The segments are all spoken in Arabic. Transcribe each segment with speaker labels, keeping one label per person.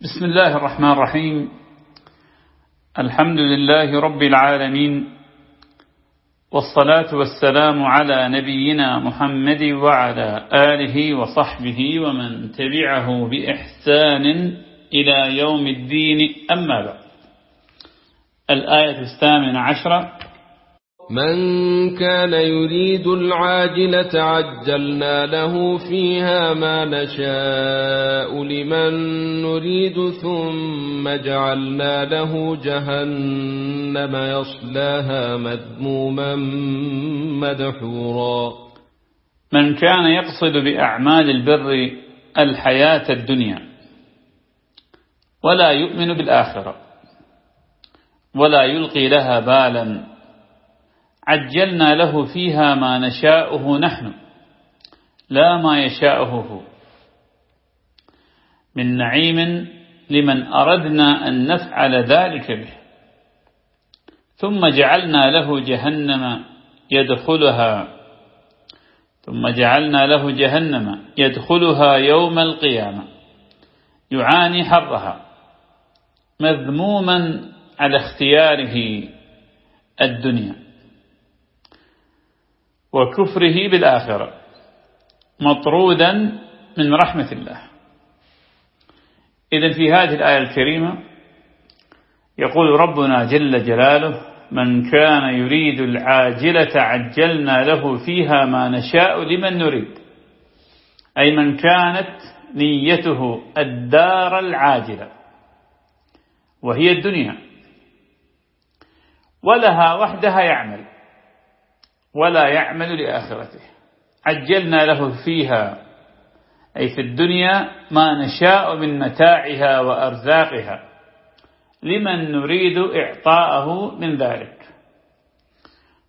Speaker 1: بسم الله الرحمن الرحيم. الحمد لله رب العالمين والصلاة والسلام على نبينا محمد وعلى آله وصحبه ومن تبعه بإحسان إلى يوم الدين. أما بعد الآية الثامنة عشرة.
Speaker 2: من كان يريد العاجلة عجلنا له فيها ما نشاء لمن نريد ثم جعلنا له جهنم يصلاها مذموما مدحورا.
Speaker 1: من كان يقصد بأعمال البر الحياة الدنيا ولا يؤمن بالآخرة ولا يلقي لها بالا عجلنا له فيها ما نشاؤه نحن لا ما يشاءه هو. من نعيم لمن أردنا أن نفعل ذلك به. ثم جعلنا له جهنم يدخلها ثم جعلنا له جهنم يدخلها يوم القيامة يعاني حرها. مذموما على اختياره الدنيا. وكفره بالآخرة مطرودا من رحمة الله. إذا في هذه الآية الكريمة يقول ربنا جل جلاله من كان يريد العاجلة عجلنا له فيها ما نشاء لمن نريد. أي من كانت نيته الدار العاجلة وهي الدنيا ولها وحدها يعمل. ولا يعمل لآخرته. عجلنا له فيها أي في الدنيا ما نشاء من متاعها وأرزاقها. لمن نريد إعطاءه من ذلك.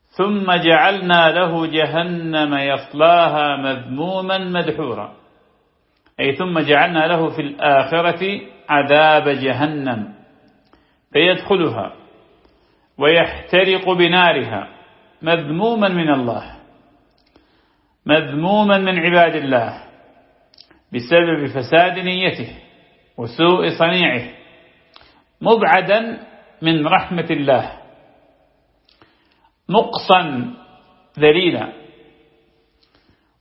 Speaker 1: ثم جعلنا له جهنم يصلاها مذموما مدحورا. أي ثم جعلنا له في الآخرة عذاب جهنم. فيدخلها ويحترق بنارها. مذموما من الله مذموما من عباد الله بسبب فساد نيته وسوء صنيعه مبعدا من رحمة الله مقصا ذليلا.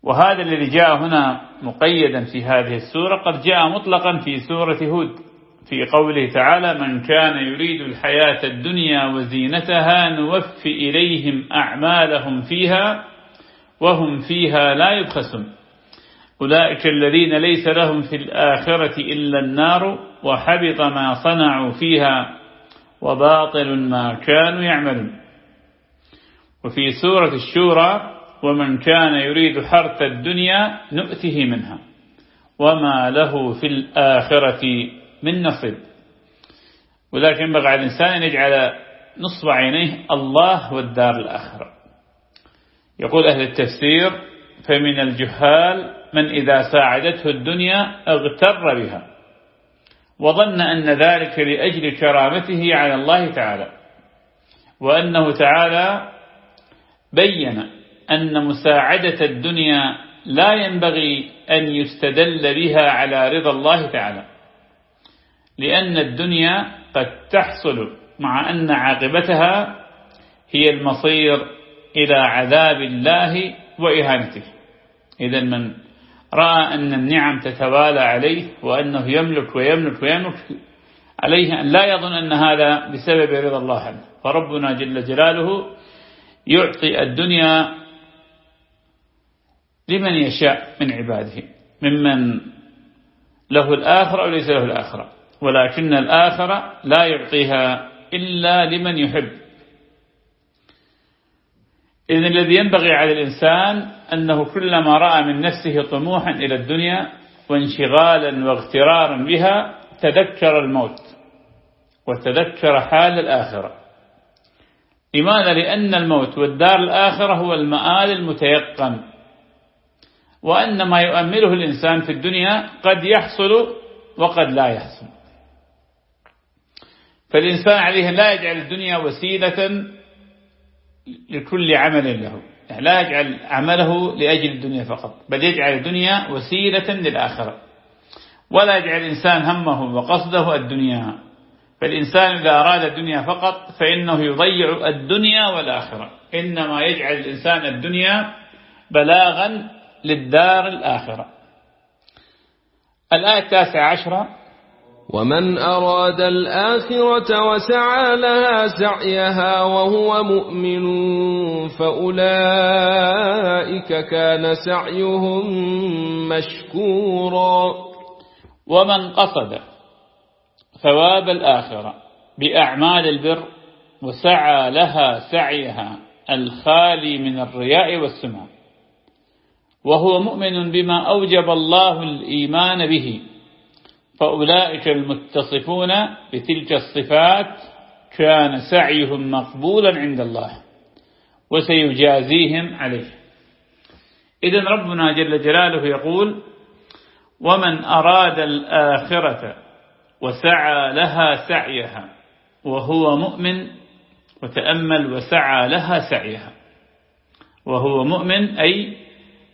Speaker 1: وهذا الذي جاء هنا مقيدا في هذه السورة قد جاء مطلقا في سورة هود. في قوله تعالى من كان يريد الحياة الدنيا وزينتها نوفي إليهم أعمالهم فيها وهم فيها لا يبخسون. أولئك الذين ليس لهم في الآخرة إلا النار وحبط ما صنعوا فيها وباطل ما كانوا يعملون. وفي سورة الشورى ومن كان يريد حرث الدنيا نؤته منها وما له في الآخرة من نصب ولكن ينبغي على الإنسان أن يجعل نصب عينيه الله والدار الآخرة. يقول أهل التفسير فمن الجهال من إذا ساعدته الدنيا اغتر بها. وظن أن ذلك لأجل كرامته على الله تعالى. وأنه تعالى بين أن مساعدة الدنيا لا ينبغي أن يستدل بها على رضا الله تعالى. لأن الدنيا قد تحصل مع أن عاقبتها هي المصير إلى عذاب الله وإهانته. إذا من رأى أن النعم تتوالى عليه وأنه يملك ويملك ويملك عليه أن لا يظن أن هذا بسبب رضا الله عنه. فربنا جل جلاله يعطي الدنيا لمن يشاء من عباده ممن له الآخرة وليس له الآخرة. ولكن الآخرة لا يعطيها إلا لمن يحب. إذن الذي ينبغي على الإنسان أنه كلما رأى من نفسه طموحا إلى الدنيا وانشغالا واغترارا بها تذكر الموت وتذكر حال الآخرة. لماذا؟ لأن الموت والدار الآخرة هو المآل المتيقن. وأن ما يؤمله الإنسان في الدنيا قد يحصل وقد لا يحصل. فالإنسان عليه لا يجعل الدنيا وسيلة لكل عمل له. يعني لا يجعل عمله لأجل الدنيا فقط بل يجعل الدنيا وسيلة للآخرة. ولا يجعل الإنسان همه وقصده الدنيا. فالإنسان إذا أراد الدنيا فقط فإنه يضيع الدنيا والآخرة. إنما يجعل الإنسان الدنيا بلاغا للدار الآخرة. الآية التاسعة عشرة
Speaker 2: ومن أراد الآخرة وسعى لها سعيها وهو مؤمن فأولئك كان سعيهم مشكورا.
Speaker 1: ومن قصد ثواب الآخرة بأعمال البر وسعى لها سعيها الخالي من الرياء والسمع وهو مؤمن بما أوجب الله الإيمان به. فأولئك المتصفون بتلك الصفات كان سعيهم مقبولا عند الله وسيجازيهم عليه. إذن ربنا جل جلاله يقول ومن أراد الآخرة وسعى لها سعيها وهو مؤمن وتأمل وسعى لها سعيها. وهو مؤمن أي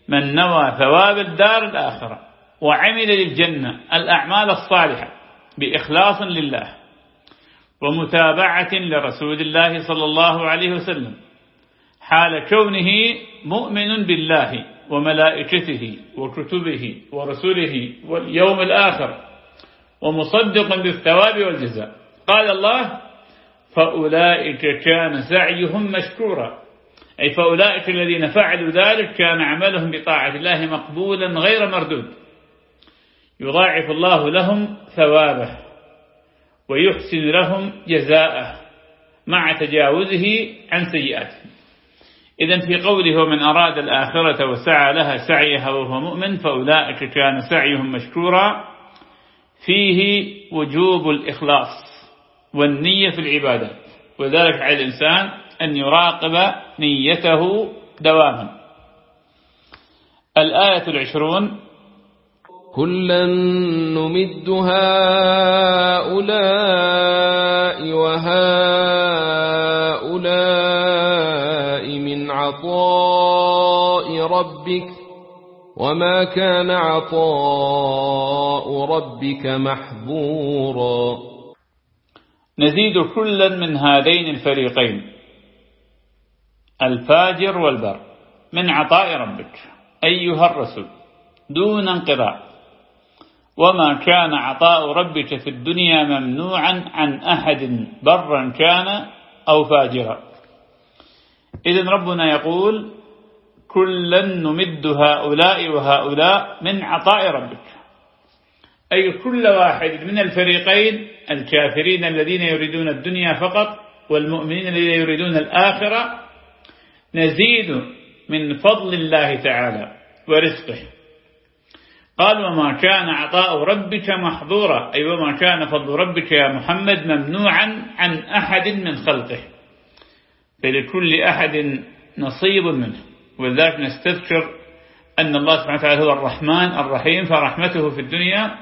Speaker 1: من نوى ثواب الدار الآخرة. وعمل للجنة الأعمال الصالحة بإخلاص لله ومتابعة لرسول الله صلى الله عليه وسلم حال كونه مؤمن بالله وملائكته وكتبه ورسله واليوم الآخر ومصدق بالثواب والجزاء. قال الله فأولئك كان سعيهم مشكورا. أي فأولئك الذين فعلوا ذلك كان عملهم بطاعة الله مقبولا غير مردود. يضاعف الله لهم ثوابه ويحسن لهم جزاءه مع تجاوزه عن سيئاتهم إذا في قوله ومن أراد الآخرة وسعى لها سعيها وهو مؤمن فأولئك كان سعيهم مشكورا فيه وجوب الإخلاص والنية في العبادات وذلك على الإنسان أن يراقب نيته دواما. الآية العشرون
Speaker 2: كلا نمد هؤلاء وهؤلاء من عطاء ربك وما كان عطاء ربك محظورا.
Speaker 1: نزيد كلا من هذين الفريقين الفاجر والبر من عطاء ربك أيها الرسول دون انقضاء. وما كان عطاء ربك في الدنيا ممنوعا عن أحد برا كان أو فاجرا. إذن ربنا يقول كلا نمد هؤلاء وهؤلاء من عطاء ربك. أي كل واحد من الفريقين الكافرين الذين يريدون الدنيا فقط والمؤمنين الذين يريدون الآخرة نزيد من فضل الله تعالى ورزقه. قال وما كان عطاء ربك محظورا أي وما كان فضل ربك يا محمد ممنوعا عن أحد من خلقه. فلكل أحد نصيب منه. ولذلك نستذكر أن الله سبحانه وتعالى هو الرحمن الرحيم فرحمته في الدنيا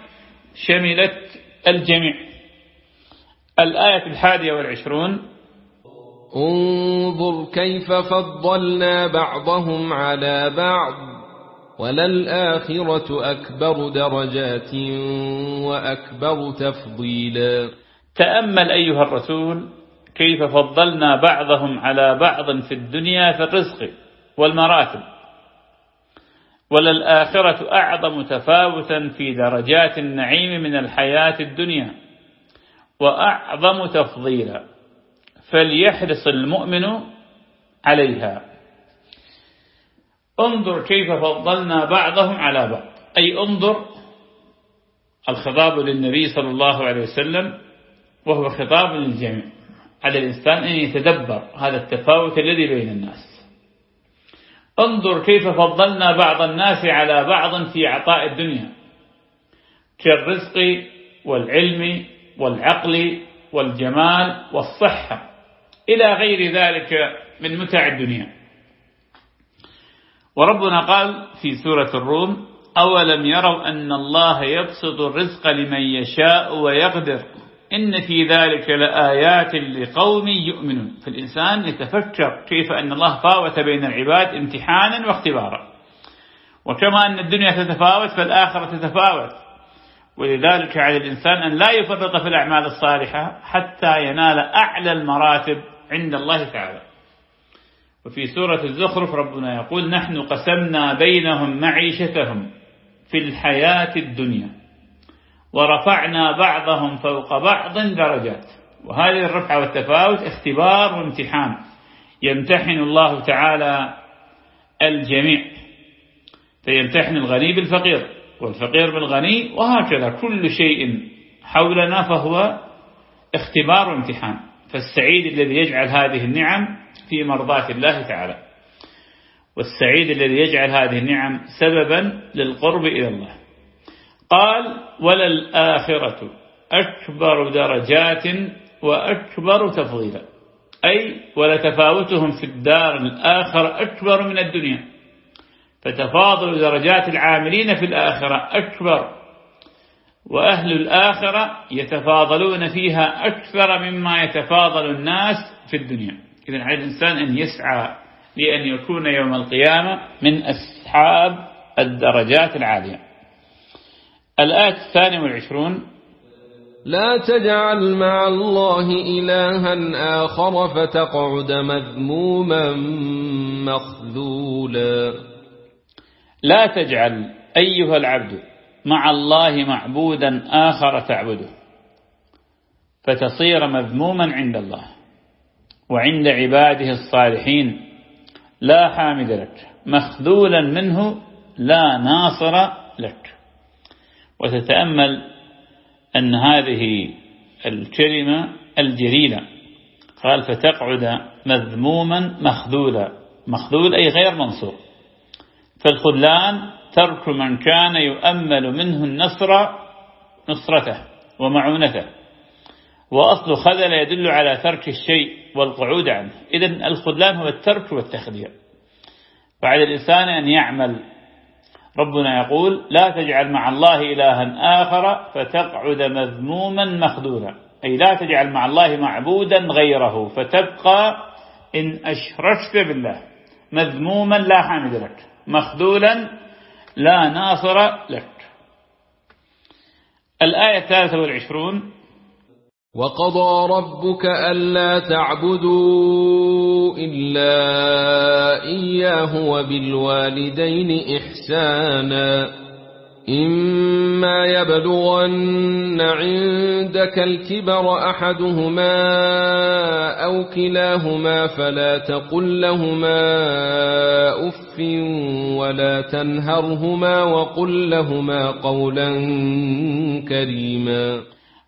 Speaker 1: شملت الجميع. الآية الحادية والعشرون.
Speaker 2: انظر كيف فضلنا بعضهم على بعض. وللآخرة أكبر درجات وأكبر تفضيلا.
Speaker 1: تأمل أيها الرسول كيف فضلنا بعضهم على بعض في الدنيا في الرزق والمراتب. وللآخرة أعظم تفاوتا في درجات النعيم من الحياة الدنيا. وأعظم تفضيلا فليحرص المؤمن عليها. انظر كيف فضلنا بعضهم على بعض. أي انظر الخطاب للنبي صلى الله عليه وسلم وهو خطاب للجميع. على الإنسان أن يتدبر هذا التفاوت الذي بين الناس. انظر كيف فضلنا بعض الناس على بعض في عطاء الدنيا. كالرزق والعلم والعقل والجمال والصحة. إلى غير ذلك من متع الدنيا. وربنا قال في سورة الروم أولم يروا أن الله يبسط الرزق لمن يشاء ويقدر؟ إن في ذلك لآيات لقوم يؤمنون. فالإنسان يتفكر كيف أن الله فاوت بين العباد امتحانا واختبارا. وكما أن الدنيا تتفاوت فالآخرة تتفاوت. ولذلك على الإنسان أن لا يفرط في الأعمال الصالحة حتى ينال أعلى المراتب عند الله تعالى. وفي سورة الزخرف ربنا يقول نحن قسمنا بينهم معيشتهم في الحياة الدنيا ورفعنا بعضهم فوق بعض درجات وهذه الرفعة والتفاوت اختبار وامتحان يمتحن الله تعالى الجميع فيمتحن الغني بالفقير والفقير بالغني وهكذا كل شيء حولنا فهو اختبار وامتحان فالسعيد الذي يجعل هذه النعم في مرضاة الله تعالى. والسعيد الذي يجعل هذه النعم سببا للقرب إلى الله. قال وللآخرة أكبر درجات وأكبر تفضيلا. أي ولتفاوتهم في الدار الآخرة أكبر من الدنيا. فتفاضل درجات العاملين في الآخرة أكبر. وأهل الآخرة يتفاضلون فيها أكثر مما يتفاضل الناس في الدنيا. إذا على الإنسان أن يسعى لأن يكون يوم القيامة من أصحاب الدرجات العالية. الآية الثانية والعشرون
Speaker 2: لا تجعل مع الله إلها آخر فتقعد مذموما مخذولا.
Speaker 1: لا تجعل أيها العبد مع الله معبودا آخر تعبده. فتصير مذموما عند الله. وعند عباده الصالحين لا حامد لك. مخذولا منه لا ناصر لك. وتتأمل أن هذه الكلمة الجليلة. قال فتقعد مذموما مخذولا. مخذول أي غير منصور فالخذلان ترك من كان يؤمل منه النصر نصرته ومعونته. وأصل خذل يدل على ترك الشيء والقعود عنه. إذا الخذلان هو الترك والتخذير. بعد الإنسان أن يعمل. ربنا يقول لا تجعل مع الله إلها آخر فتقعد مذموما مخذولا. أي لا تجعل مع الله معبودا غيره فتبقى إن أشركت بالله مذموما لا حامد لك. مخذولا لا ناصر لك. الآية الثالثة والعشرون.
Speaker 2: وقضى ربك ألا تعبدوا إلا إياه وبالوالدين إحسانا. إما يبلغن عندك الكبر أحدهما أو كلاهما فلا تقل لهما أف ولا تنهرهما وقل لهما قولا كريما.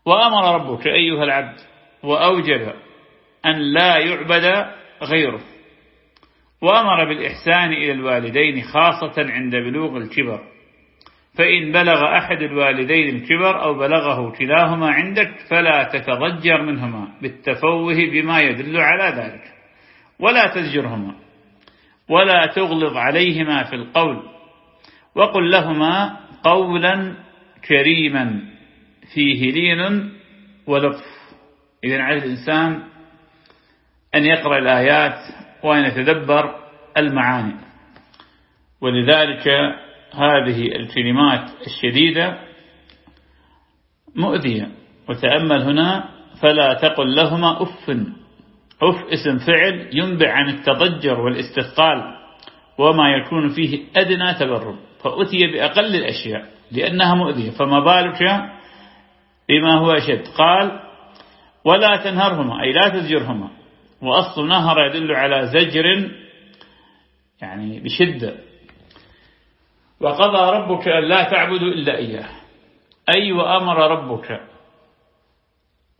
Speaker 1: وأمر ربك أيها العبد وأوجب أن لا يعبد غيره. وأمر بالإحسان إلى الوالدين خاصة عند بلوغ الكبر. فإن بلغ أحد الوالدين الكبر أو بلغه كلاهما عندك فلا تتضجر منهما بالتفوه بما يدل على ذلك. ولا تزجرهما. ولا تغلظ عليهما في القول. وقل لهما قولا كريما فيه لين ولطف. إذن على الإنسان أن يقرأ الآيات وأن يتدبر المعاني. ولذلك هذه الكلمات الشديدة مؤذية وتأمل هنا فلا تقل لهما أف. أف اسم فعل ينبع عن التضجر والاستثقال وما يكون فيه أدنى تبرب فأتي بأقل الأشياء لأنها مؤذية. فما بالك بما هو أشد؟ قال ولا تنهرهما أي لا تزجرهما. وأصل نهر يدل على زجر يعني بشدة. وقضى ربك أن لا تعبدوا إلا إياه. أي وأمر ربك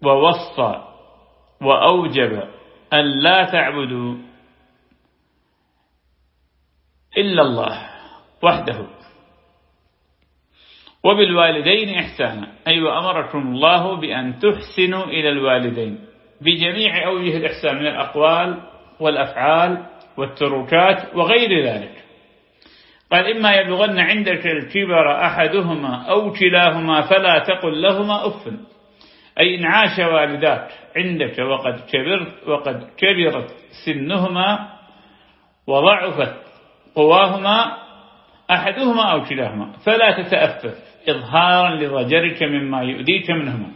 Speaker 1: ووصى وأوجب أن لا تعبدوا إلا الله وحده. وبالوالدين إحسانا. أي وأمركم الله بأن تحسنوا إلى الوالدين بجميع أوجه الإحسان من الأقوال والأفعال والتركات وغير ذلك. قال إما يبلغن عندك الكبر أحدهما أو كلاهما فلا تقل لهما أف. أي إن عاش والداك عندك وقد كبرت وقد كبرت سنهما وضعفت قواهما أحدهما أو كلاهما فلا تتأفف إظهارا لضجرك مما يؤذيك منهما.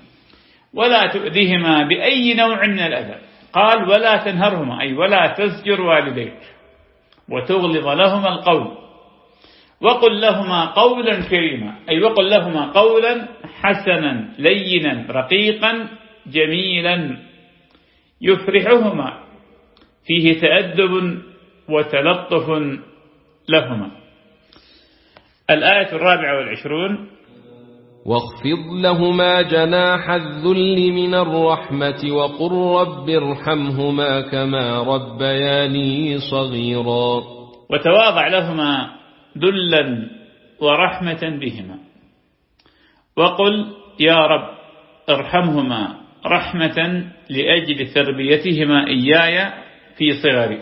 Speaker 1: ولا تؤذيهما بأي نوع من الأذى. قال ولا تنهرهما أي ولا تزجر والديك. وتغلظ لهما القول. وقل لهما قولا كريما. أي وقل لهما قولا حسنا لينا رقيقا جميلا. يفرحهما. فيه تأدب وتلطف لهما. الآية الرابعة والعشرون.
Speaker 2: واخفض لهما جناح الذل من الرحمة وقل رب ارحمهما كما ربياني صغيرا.
Speaker 1: وتواضع لهما ذلا ورحمة بهما. وقل يا رب ارحمهما رحمة لأجل تربيتهما إياي في صغري.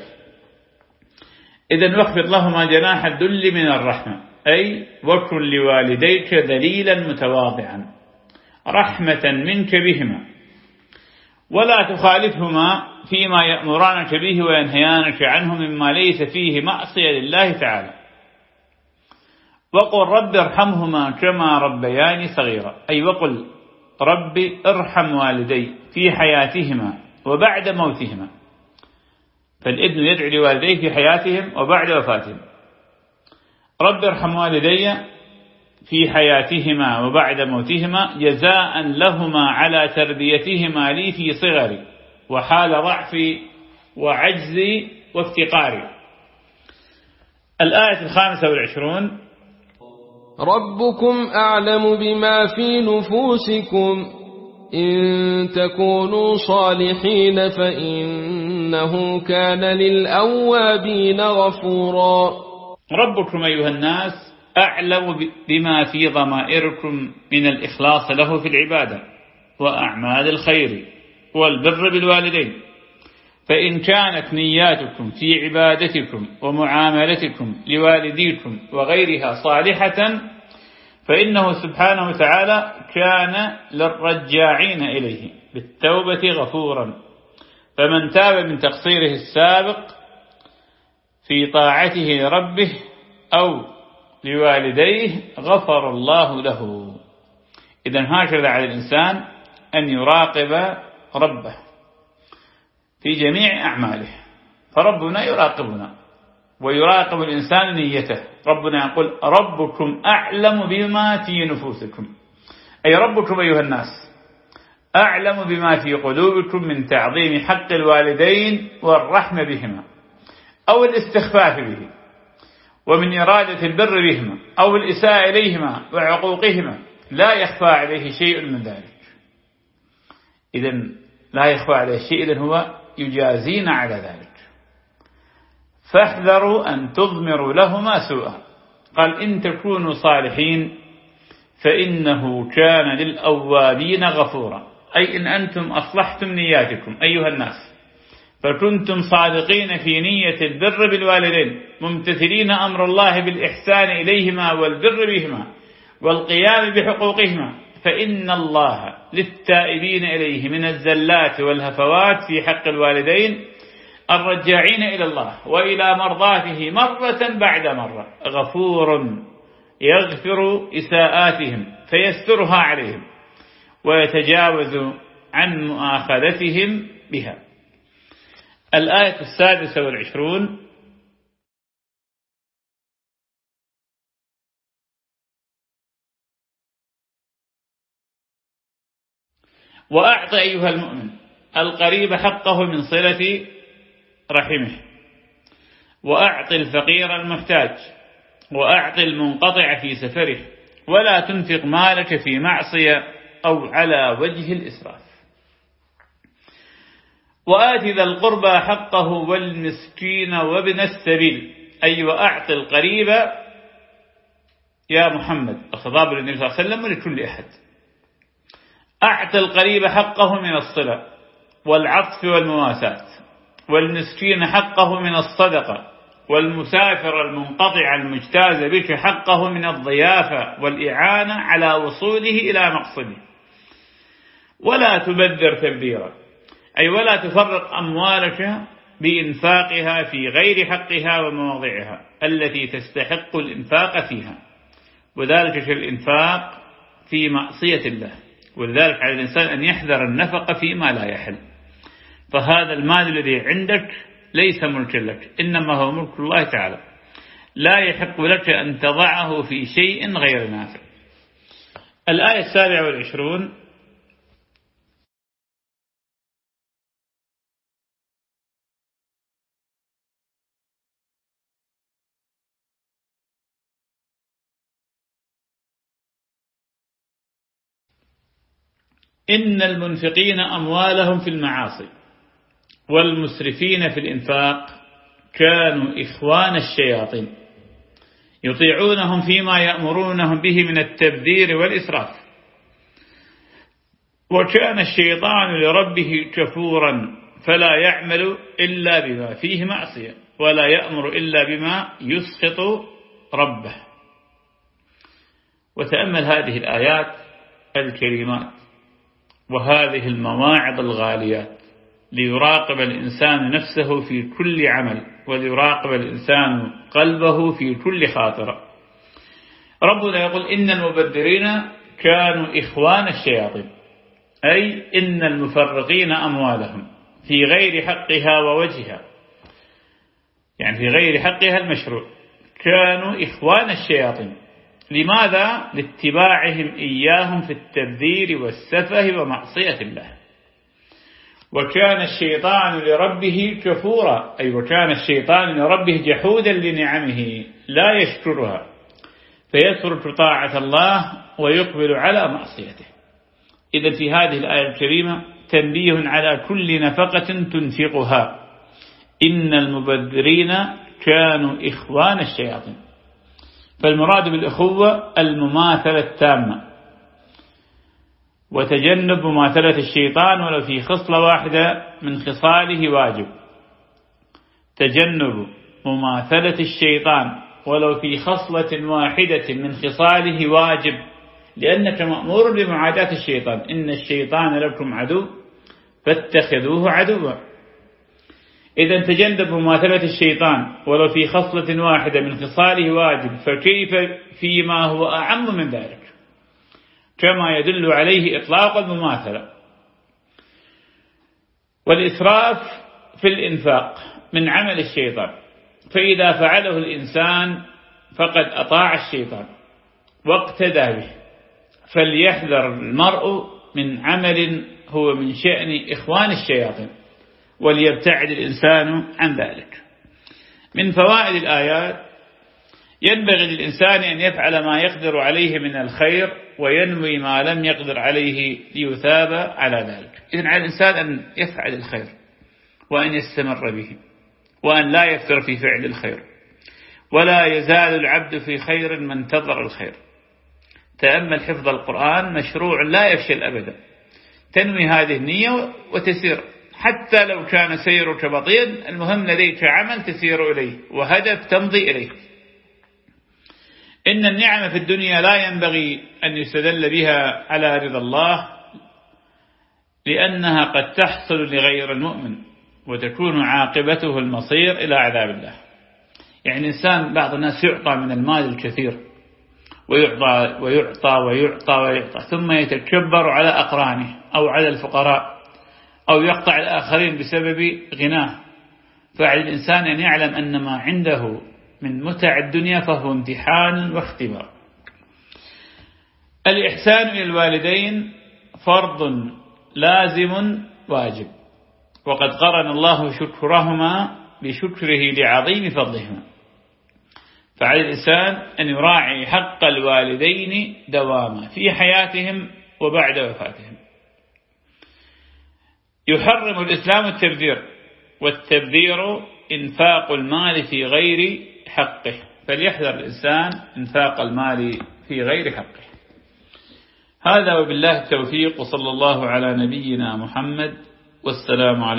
Speaker 1: إذا واخفض لهما جناح الذل من الرحمة أي وكن لوالديك ذليلا متواضعا رحمة منك بهما. ولا تخالفهما فيما يأمرانك به وينهيانك عنه مما ليس فيه معصية لله تعالى. وقل رب ارحمهما كما ربياني صغيرا. أي وقل رب ارحم والدي في حياتهما وبعد موتهما. فالابن يدعو لوالديه في حياتهم وبعد وفاتهم. رب ارحم والدي في حياتهما وبعد موتهما جزاء لهما على تربيتهما لي في صغري وحال ضعفي وعجزي وافتقاري. الآية الخامسة والعشرون
Speaker 2: ربكم أعلم بما في نفوسكم. إن تكونوا صالحين فإنه كان للأوابين غفورا.
Speaker 1: ربكم أيها الناس أعلم بما في ضمائركم من الإخلاص له في العبادة وأعمال الخير والبر بالوالدين. فإن كانت نياتكم في عبادتكم ومعاملتكم لوالديكم وغيرها صالحة فإنه سبحانه وتعالى كان للرجاعين إليه بالتوبة غفورا. فمن تاب من تقصيره السابق في طاعته لربه أو لوالديه غفر الله له. إذا هكذا على الإنسان أن يراقب ربه. في جميع أعماله. فربنا يراقبنا ويراقب الإنسان نيته. ربنا يقول ربكم أعلم بما في نفوسكم. أي ربكم أيها الناس أعلم بما في قلوبكم من تعظيم حق الوالدين والرحمة بهما أو الاستخفاف به ومن إرادة البر بهما أو الإساءة إليهما وعقوقهما لا يخفى عليه شيء من ذلك. إذا لا يخفى عليه شيء إذن هو يجازينا على ذلك. فاحذروا أن تضمروا لهما سوءا. قال إن تكونوا صالحين فإنه كان للأوابين غفورا. أي إن أنتم أصلحتم نياتكم أيها الناس. فكنتم صادقين في نية البر بالوالدين ممتثلين أمر الله بالإحسان إليهما والبر بهما والقيام بحقوقهما. فإن الله للتائبين إليه من الزلات والهفوات في حق الوالدين الرجاعين إلى الله وإلى مرضاته مرة بعد مرة غفور يغفر إساءاتهم فيسترها عليهم ويتجاوز عن مؤاخذتهم بها. الآية السادسة والعشرون وأعط أيها المؤمن القريب حقه من صلة رحمه وأعط الفقير المحتاج وأعط المنقطع في سفره ولا تنفق مالك في معصية أو على وجه الإسراف. وآت ذا القربى حقه والمسكين وابن السبيل أي وأعط القريب يا محمد. الخطاب للنبي صلى الله عليه وسلم ولكل أحد. أعط القريب حقه من الصلة والعطف والمواساة والمسكين حقه من الصدقة والمسافر المنقطع المجتاز بك حقه من الضيافة والإعانة على وصوله إلى مقصده. ولا تبذر تبذيرا أي ولا تفرق أموالك بإنفاقها في غير حقها ومواضعها التي تستحق الإنفاق فيها. وذلك في الإنفاق في معصية الله. ولذلك على الإنسان أن يحذر النفقة فيما لا يحل. فهذا المال الذي عندك ليس ملكا لك إنما هو ملك الله تعالى. لا يحق لك أن تضعه في شيء غير نافع. الآية السابعة والعشرون إن المنفقين أموالهم في المعاصي والمسرفين في الإنفاق كانوا إخوان الشياطين يطيعونهم فيما يأمرونهم به من التبذير والإسراف. وكان الشيطان لربه كفورا فلا يعمل إلا بما فيه معصية ولا يأمر إلا بما يسخط ربه. وتأمل هذه الآيات الكريمات. وهذه المواعظ الغاليات ليراقب الإنسان نفسه في كل عمل وليراقب الإنسان قلبه في كل خاطرة. ربنا يقول إن المبذرين كانوا إخوان الشياطين أي إن المفرقين أموالهم في غير حقها ووجهها يعني في غير حقها المشروع. كانوا إخوان الشياطين. لماذا؟ لاتباعهم إياهم في التبذير والسفه ومعصية الله. وكان الشيطان لربه كفورا أي وكان الشيطان لربه جحودا لنعمه لا يشكرها فيترك طاعة الله ويقبل على معصيته. إذا في هذه الآية الكريمة تنبيه على كل نفقة تنفقها. إن المبذرين كانوا إخوان الشياطين. فالمراد بالأخوة المماثلة التامة. وتجنب مماثلة الشيطان ولو في خصلة واحدة من خصاله واجب. تجنب مماثلة الشيطان ولو في خصلة واحدة من خصاله واجب لأنك مأمور بمعاداة الشيطان. إن الشيطان لكم عدو فاتخذوه عدوا. إذا تجنب مماثلة الشيطان ولو في خصلة واحدة من خصاله واجب فكيف فيما هو أعم من ذلك؟ كما يدل عليه إطلاق المماثلة. والإسراف في الإنفاق من عمل الشيطان فإذا فعله الإنسان فقد أطاع الشيطان واقتدى به فليحذر المرء من عمل هو من شأن إخوان الشياطين. وليبتعد الإنسان عن ذلك. من فوائد الآيات ينبغي للإنسان أن يفعل ما يقدر عليه من الخير وينوي ما لم يقدر عليه ليثاب على ذلك. إذن على الإنسان أن يفعل الخير وأن يستمر به وأن لا يفتر في فعل الخير. ولا يزال العبد في خير من انتظر الخير. تأمل حفظ القرآن مشروع لا يفشل أبدا. تنوي هذه النية وتسير. حتى لو كان سيرك بطيئا المهم لديك عمل تسير إليه وهدف تمضي إليه. إن النعم في الدنيا لا ينبغي أن يستدل بها على رضا الله لأنها قد تحصل لغير المؤمن وتكون عاقبته المصير إلى عذاب الله. يعني إنسان بعض الناس يعطى من المال الكثير ويعطى ويعطى ويعطى ويعطى ثم يتكبر على أقرانه أو على الفقراء. أو يقطع الآخرين بسبب غناه. فعلى الإنسان أن يعلم أن ما عنده من متع الدنيا فهو امتحان واختبار. الإحسان إلى الوالدين فرض لازم واجب. وقد قرن الله شكرهما بشكره لعظيم فضلهما. فعلى الإنسان أن يراعي حق الوالدين دواما في حياتهم وبعد وفاتهم. يحرم الإسلام التبذير والتبذير إنفاق المال في غير حقه فليحذر الإنسان إنفاق المال في غير حقه. هذا وبالله التوفيق وصلى الله على نبينا محمد والسلام عليكم.